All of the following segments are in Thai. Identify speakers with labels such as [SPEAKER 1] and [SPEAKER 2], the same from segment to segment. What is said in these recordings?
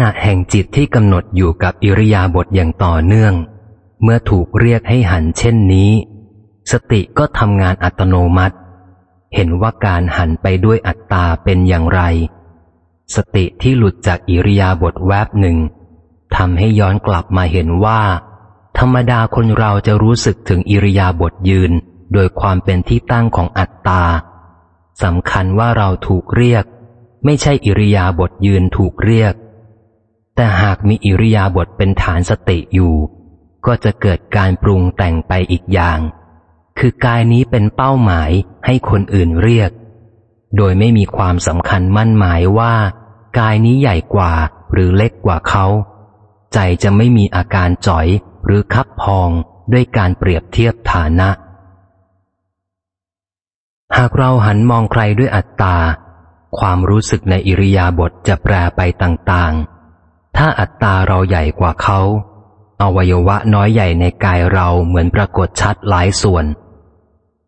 [SPEAKER 1] ณะแห่งจิตที่กำหนดอยู่กับอิริยาบถอย่างต่อเนื่อง เมื่อถูกเรียกให้หันเช่นนี้ สติก็ทำงานอัตโนมัติ เห็นว่าการหันไปด้วยอัตตาเป็นอย่างไร สติที่หลุดจากอิริยาบถแวบหนึ่งทำให้ย้อนกลับมาเห็นว่า ธรรมดาคนเราจะรู้สึกถึงอิริยาบถยืน โดยความเป็นที่ตั้งของอัตตาสำคัญว่าเราถูกเรียก ไม่ใช่อิริยาบถยืนถูกเรียก แต่หากมีอิริยาบถเป็นฐานสติอยู่ ก็จะเกิดการปรุงแต่งไปอีกอย่าง คือกายนี้เป็นเป้าหมายให้คนอื่นเรียก โดยไม่มีความสำคัญมั่นหมายว่า กายนี้ใหญ่กว่าหรือเล็กกว่าเขา ใจจะไม่มีอาการจ่อยหรือคับพองด้วยการเปรียบเทียบฐานะ หากเราหันมองใครด้วยอัตตา ความรู้สึกในอิริยาบถจะแปรไปต่างๆ ถ้าอัตตาเราใหญ่กว่าเขาอวัยวะน้อยใหญ่ในกายเราเหมือนปรากฏชัดหลายส่วน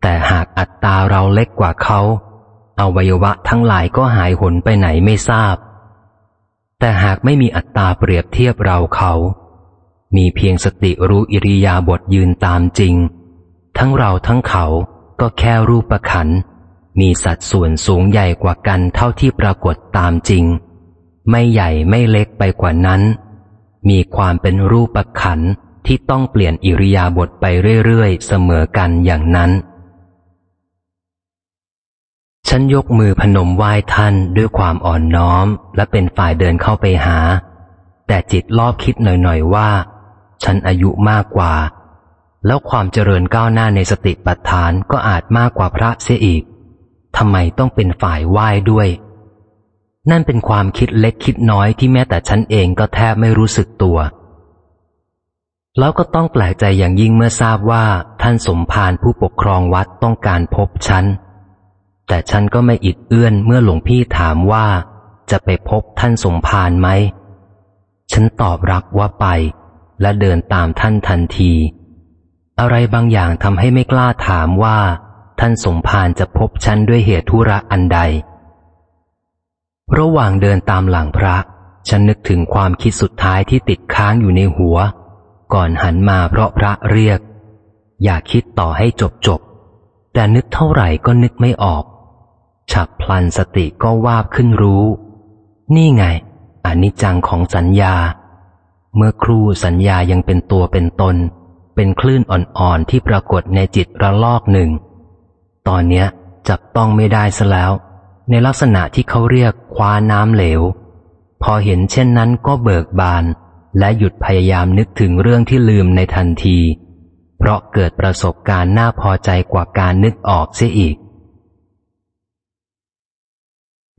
[SPEAKER 1] แต่หากอัตตาเราเล็กกว่าเขาอวัยวะทั้งหลายก็หายหนไปไหนไม่ทราบ แต่หากไม่มีอัตตาเปรียบเทียบเราเขา มีเพียงสติรู้อิริยาบถยืนตามจริง ทั้งเราทั้งเขาก็แค่รูปประขัน มีสัดส่วนสูงใหญ่กว่ากันเท่าที่ปรากฏตามจริง ไม่ใหญ่ไม่เล็กไปกว่านั้น มีความเป็นรูปประขันที่ต้องเปลี่ยนอิริยาบถไปเรื่อยๆ เสมอกันอย่างนั้น ฉันยกมือพนมไหว้ท่านด้วยความอ่อนน้อม และเป็นฝ่ายเดินเข้าไปหา แต่จิตรอบคิดหน่อยๆว่า ฉันอายุมากกว่า แล้วความเจริญก้าวหน้าในสติปัฏฐานก็อาจมากกว่าพระเสียอีกทำไมต้องเป็นฝ่ายไหว้ด้วย นั่นเป็นความคิดเล็กคิดน้อยที่แม้แต่ฉันเองก็แทบไม่รู้สึกตัว แล้วก็ต้องแปลกใจอย่างยิ่งเมื่อทราบว่าท่านสมภารผู้ปกครองวัดต้องการพบฉัน แต่ฉันก็ไม่อิดเอื้อนเมื่อหลวงพี่ถามว่า จะไปพบท่านสมภารไหม ฉันตอบรับว่าไป และเดินตามท่านทันที อะไรบางอย่างทำให้ไม่กล้าถามว่า ท่านสมภารจะพบฉันด้วยเหตุธุระอันใด ระหว่างเดินตามหลังพระ ฉันนึกถึงความคิดสุดท้ายที่ติดค้างอยู่ในหัว ก่อนหันมาเพราะพระเรียก อยากคิดต่อให้จบจบ แต่นึกเท่าไหร่ก็นึกไม่ออก ฉับพลันสติก็วาบขึ้นรู้ นี่ไงอนิจจังของสัญญา เมื่อครูสัญญายังเป็นตัวเป็นตน เป็นคลื่นอ่อนๆที่ปรากฏในจิตระลอกหนึ่ง ตอนเนี้ยจับต้องไม่ได้ซะแล้ว ในลักษณะที่เขาเรียกคว้าน้ำเหลว พอเห็นเช่นนั้นก็เบิกบาน และหยุดพยายามนึกถึงเรื่องที่ลืมในทันที เพราะเกิดประสบการณ์น่าพอใจกว่าการนึกออกเสียอีก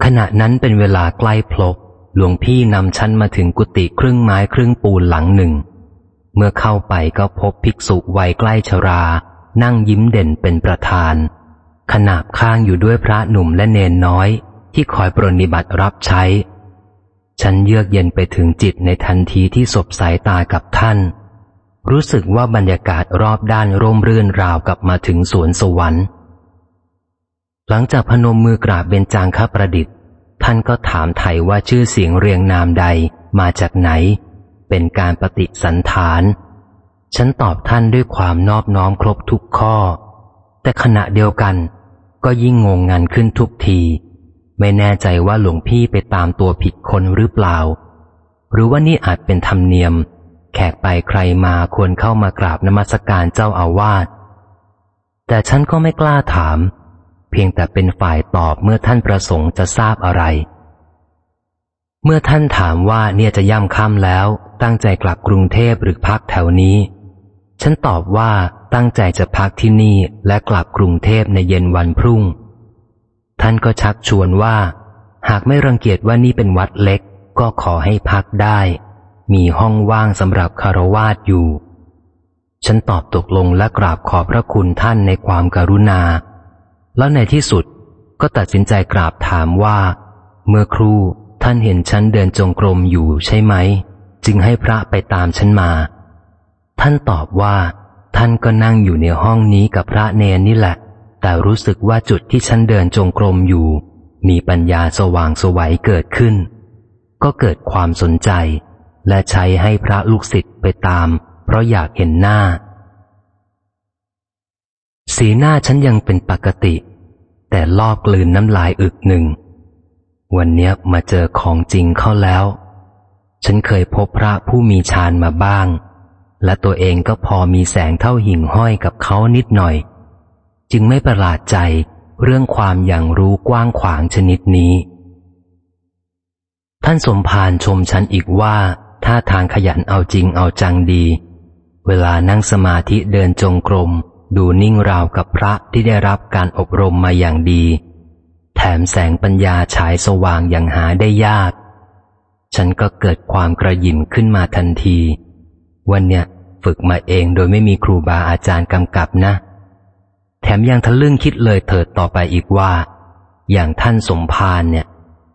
[SPEAKER 1] ขณะนั้นเป็นเวลาใกล้พลบหลวงพี่นำชั้นมาถึงกุฏิครึ่งไม้ครึ่งปูนหลังหนึ่ง เมื่อเข้าไปก็พบภิกษุวัยใกล้ชรา นั่งยิ้มเด่นเป็นประธาน ขนาบข้างอยู่ด้วยพระหนุ่มและเนนน้อย ที่คอยปรนิบัติรับใช้ ฉันเยือกเย็นไปถึงจิตในทันทีที่สบสายตากับท่าน รู้สึกว่าบรรยากาศรอบด้านร่มรื่นราวกับมาถึงสวนสวรรค์ หลังจากพนมมือกราบเบญจางคประดิษฐ์ ท่านก็ถามไถ่ว่าชื่อเสียงเรียงนามใดมาจากไหน เป็นการปฏิสันฐานฉันตอบท่านด้วยความนอบน้อมครบทุกข้อ แต่ขณะเดียวกัน ก็ยิ่งงงงันขึ้นทุกที ไม่แน่ใจว่าหลวงพี่ไปตามตัวผิดคนหรือเปล่า หรือว่านี่อาจเป็นธรรมเนียม แขกไปใครมาควรเข้ามากราบนมัสการเจ้าอาวาสแต่ฉันก็ไม่กล้าถาม เพียงแต่เป็นฝ่ายตอบเมื่อท่านประสงค์จะทราบอะไร เมื่อท่านถามว่าเนี่ยจะย่ำค่ำแล้ว ตั้งใจกลับกรุงเทพหรือพักแถวนี้ ฉันตอบว่าตั้งใจจะพักที่นี่และกลับกรุงเทพในเย็นวันพรุ่ง ท่านก็ชักชวนว่า หากไม่รังเกียจว่านี่เป็นวัดเล็ก ก็ขอให้พักได้ มีห้องว่างสำหรับคารวาสอยู่ ฉันตอบตกลงและกราบขอบพระคุณท่านในความการุณา แล้วในที่สุดก็ตัดสินใจกราบถามว่า เมื่อครูท่านเห็นฉันเดินจงกรมอยู่ใช่ไหม จึงให้พระไปตามฉันมา ท่านตอบว่า ท่านก็นั่งอยู่ในห้องนี้กับพระเนนนี่แหละ แต่รู้สึกว่าจุดที่ฉันเดินจงกรมอยู่ มีปัญญาสว่างสวัยเกิดขึ้น ก็เกิดความสนใจ และใช้ให้พระลูกศิษย์ไปตาม เพราะอยากเห็นหน้า สีหน้าฉันยังเป็นปกติ แต่ลอกกลืนน้ำลายอึกหนึ่ง วันเนี้ยมาเจอของจริงเข้าแล้ว ฉันเคยพบพระผู้มีฌานมาบ้าง และตัวเองก็พอมีแสงเท่าหิ่งห้อยกับเขานิดหน่อย จึงไม่ประหลาดใจเรื่องความอย่างรู้กว้างขวางชนิดนี้ ท่านสมภารชมฉันอีกว่าถ้าทางขยันเอาจริงเอาจังดี เวลานั่งสมาธิเดินจงกรม ดูนิ่งราวกับพระที่ได้รับการอบรมมาอย่างดี แถมแสงปัญญาฉายสว่างอย่างหาได้ยาก ฉันก็เกิดความกระยิมขึ้นมาทันที วันเนี้ยฝึกมาเองโดยไม่มีครูบาอาจารย์กำกับนะ แถมยังทะลึ่งคิดเลยเถิดต่อไปอีกว่า อย่างท่านสมภารเนี่ย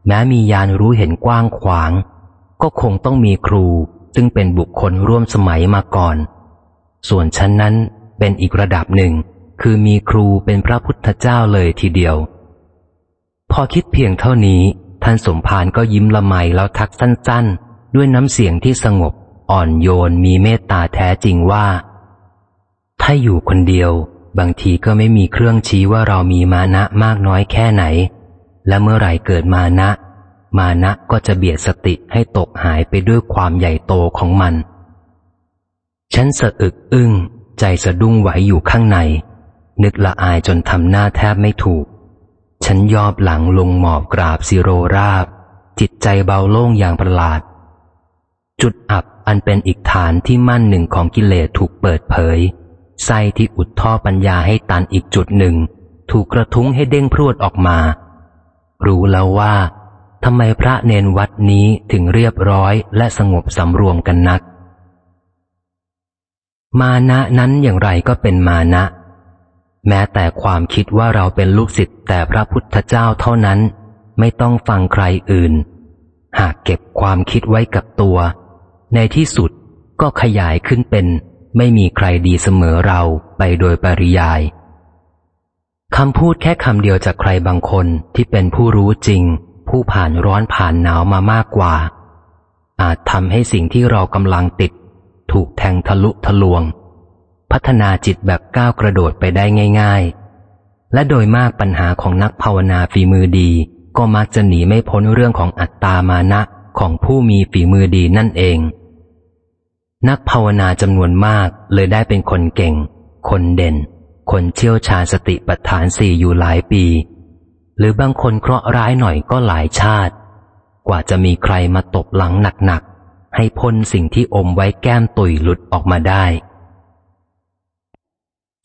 [SPEAKER 1] แม้มียานรู้เห็นกว้างขวาง ก็คงต้องมีครู ซึ่งเป็นบุคคลร่วมสมัยมาก่อน ส่วนฉันนั้นเป็นอีกระดับหนึ่ง คือมีครูเป็นพระพุทธเจ้าเลยทีเดียว พอคิดเพียงเท่านี้ ท่านสมภารก็ยิ้มละไมแล้วทักสั้น ๆ ด้วยน้ำเสียงที่สงบ อ่อนโยนมีเมตตาแท้จริงว่า ถ้าอยู่คนเดียว บางทีก็ไม่มีเครื่องชี้ว่าเรามีมานะมากน้อยแค่ไหน และเมื่อไหร่เกิดมานะ มานะก็จะเบียดสติให้ตกหายไปด้วยความใหญ่โตของมัน ฉันสะอึกอึ้ง ใจสะดุ้งไหวอยู่ข้างใน นึกละอายจนทำหน้าแทบไม่ถูก ฉันยอบหลังลงหมอบกราบสิโรราบ จิตใจเบาโล่งอย่างประหลาด จุดอับ อันเป็นอีกฐานที่มั่นหนึ่งของกิเลสถูกเปิดเผยไส้ที่อุดท่อปัญญาให้ตันอีกจุดหนึ่ง ถูกกระทุ้งให้เด้งพรวดออกมา รู้แล้วว่าทำไมพระเนนวัดนี้ถึงเรียบร้อยและสงบสำรวมกันนัก มานะนั้นอย่างไรก็เป็นมานะ แม้แต่ความคิดว่าเราเป็นลูกศิษย์แต่พระพุทธเจ้าเท่านั้น ไม่ต้องฟังใครอื่น หากเก็บความคิดไว้กับตัว ในที่สุดก็ขยายขึ้นเป็น ไม่มีใครดีเสมอเราไปโดยปริยายคำพูดแค่คำเดียวจากใครบางคนที่เป็นผู้รู้จริง ผู้ผ่านร้อนผ่านหนาวมามากกว่า อาจทำให้สิ่งที่เรากำลังติด ถูกแทงทะลุทะลวง พัฒนาจิตแบบก้าวกระโดดไปได้ง่าย ๆ และโดยมากปัญหาของนักภาวนาฝีมือดี ก็มักจะหนีไม่พ้นเรื่องของอัตตามานะของผู้มีฝีมือดีนั่นเอง นักภาวนาจำนวนมากเลยได้เป็นคนเก่ง คนเด่น คนเชี่ยวชาญสติปัฏฐานสี่อยู่หลายปี หรือบางคนเคราะห์ร้ายหน่อยก็หลายชาติ กว่าจะมีใครมาตบหลังหนักๆ ให้พ้นสิ่งที่อมไว้แก้มตุยหลุดออกมาได้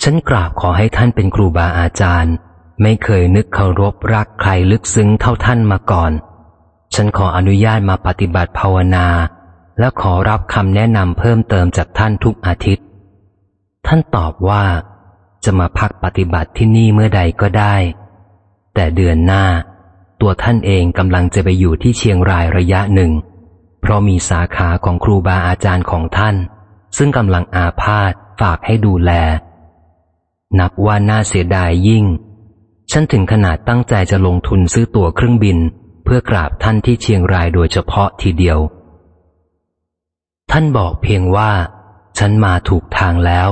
[SPEAKER 1] ฉันกราบขอให้ท่านเป็นครูบาอาจารย์ ไม่เคยนึกเคารพรักใครลึกซึ้งเท่าท่านมาก่อน ฉันขออนุญาตมาปฏิบัติภาวนา และขอรับคำแนะนำเพิ่มเติมจากท่านทุกอาทิตย์ ท่านตอบว่า จะมาพักปฏิบัติที่นี่เมื่อใดก็ได้ แต่เดือนหน้า ตัวท่านเองกำลังจะไปอยู่ที่เชียงรายระยะหนึ่ง เพราะมีสาขาของครูบาอาจารย์ของท่าน ซึ่งกำลังอาพาธฝากให้ดูแล นับว่าน่าเสียดายยิ่ง ฉันถึงขนาดตั้งใจจะลงทุนซื้อตั๋วเครื่องบิน เพื่อกราบท่านที่เชียงรายโดยเฉพาะทีเดียว ท่านบอกเพียงว่า ฉันมาถูกทางแล้ว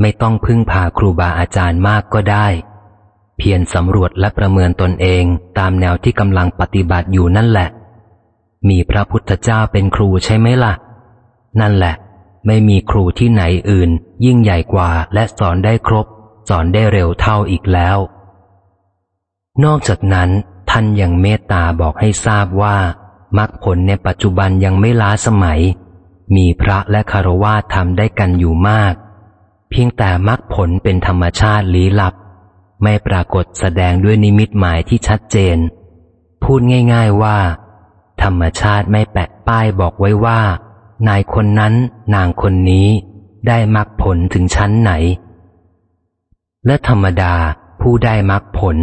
[SPEAKER 1] ไม่ต้องพึ่งพาครูบาอาจารย์มากก็ได้ เพียรสำรวจและประเมินตนเองตามแนวที่กำลังปฏิบัติอยู่นั่นแหละ มีพระพุทธเจ้าเป็นครูใช่ไหมละ่ะ นั่นแหละ ไม่มีครูที่ไหนอื่น ยิ่งใหญ่กว่าและสอนได้ครบ สอนได้เร็วเท่าอีกแล้ว นอกจากนั้นท่านยังเมตตาบอกให้ทราบว่ามรรคผลในปัจจุบันยังไม่ล้าสมัย มีพระและคารวะทำได้กันอยู่มาก เพียงแต่มรรคผลเป็นธรรมชาติลี้ลับ ไม่ปรากฏแสดงด้วยนิมิตหมายที่ชัดเจน พูดง่ายๆว่า ธรรมชาติไม่แปะป้ายบอกไว้ว่า นายคนนั้นนางคนนี้ได้มรรคผลถึงชั้นไหน และธรรมดาผู้ได้มรรคผล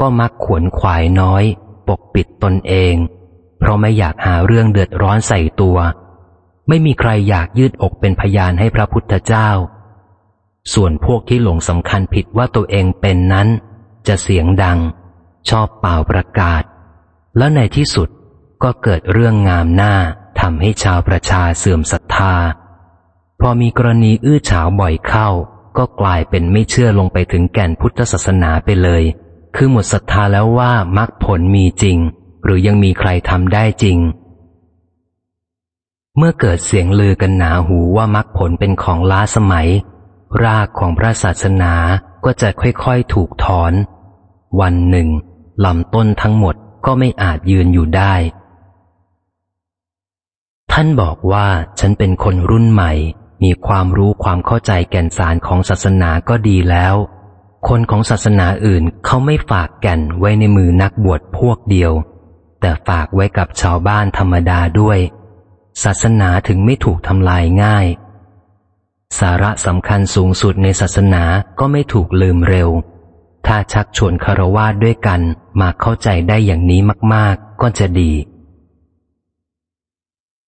[SPEAKER 1] ก็มักขวนขวายน้อย ปกปิดตนเอง เพราะไม่อยากหาเรื่องเดือดร้อนใส่ตัว ไม่มีใครอยากยืดอกเป็นพยานให้พระพุทธเจ้า ส่วนพวกที่หลงสำคัญผิดว่าตัวเองเป็นนั้น จะเสียงดัง ชอบเป่าประกาศ แล้วในที่สุดก็เกิดเรื่องงามหน้าทำให้ชาวประชาเสื่อมศรัทธา พอมีกรณีอื้อฉาวบ่อยเข้า ก็กลายเป็นไม่เชื่อลงไปถึงแก่นพุทธศาสนาไปเลย คือหมดศรัทธาแล้วว่ามรรคผลมีจริง หรือยังมีใครทำได้จริง เมื่อเกิดเสียงลือกันหนาหูว่ามรรคผลเป็นของล้าสมัย รากของพระศาสนาก็จะค่อยๆถูกถอน วันหนึ่งลำต้นทั้งหมดก็ไม่อาจยืนอยู่ได้ ท่านบอกว่าฉันเป็นคนรุ่นใหม่ มีความรู้ความเข้าใจแก่นสารของศาสนาก็ดีแล้ว คนของศาสนาอื่นเขาไม่ฝากแก่นไว้ในมือนักบวชพวกเดียว แต่ฝากไว้กับชาวบ้านธรรมดาด้วย ศาสนาถึงไม่ถูกทำลายง่าย สาระสำคัญสูงสุดในศาสนาก็ไม่ถูกลืมเร็ว ถ้าชักชวนคารวาสด้วยกันมาเข้าใจได้อย่างนี้มาก ๆ ก็จะดี